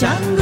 chango.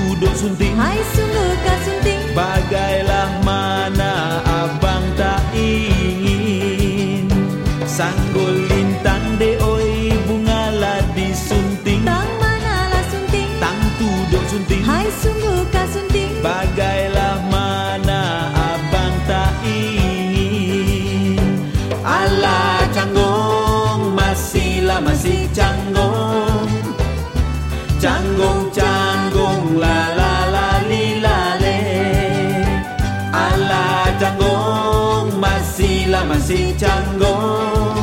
Tuduk sunting Hai sungguh kah sunting Bagailah mana abang tak ingin Sanggul lintang de oi bunga lah disunting Tang manalah sunting Tang tuduk sunting Hai sungguh kah sunting Bagailah mana abang tak ingin Alah canggung masih canggung Canggung canggung Masih lah masih canggung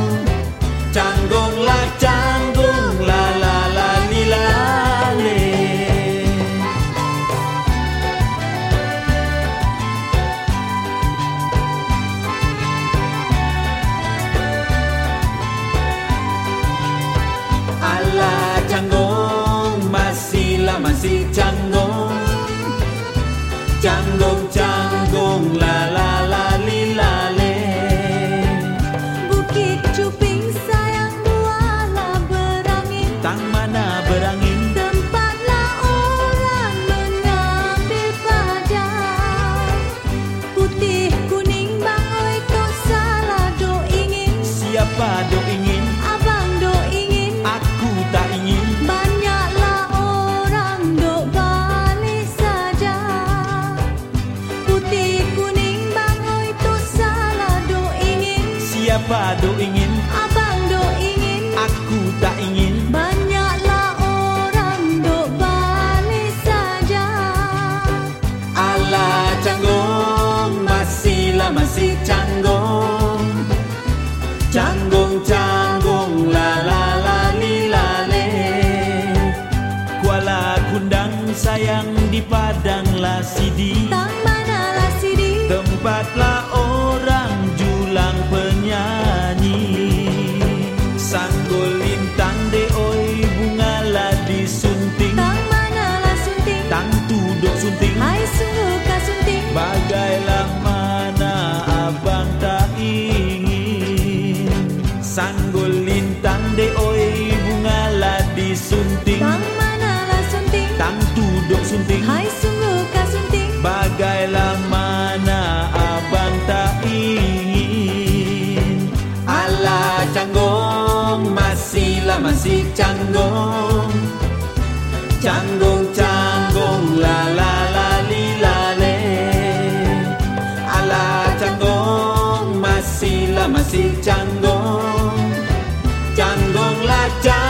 masih canggung Canggung canggung la la la li la le. Bukit cuping sayang buahlah berangin. Tang mana berangin? Tempatlah orang mengambil padang Putih kuning bang oi tok salah do ingin. Siapa dok ingin Siapa dok ingin. Abang do ingin. Aku tak ingin. Banyaklah orang dok balik saja. Alah canggung masihlah masih canggung Canggung canggung la la la li la le. Kuala kundang sayang di padang lasidi. Tang manalah sidi Tempatlah orang Bagailah mana abang tak ingin. Sanggul lintang de oi bunga lah disunting. Tang manalah sunting? Tang tuduk sunting. Hai sungguh kah sunting. Bagailah mana abang tak ingin. Alah canggung masihlah masih Canggung canggung la la I.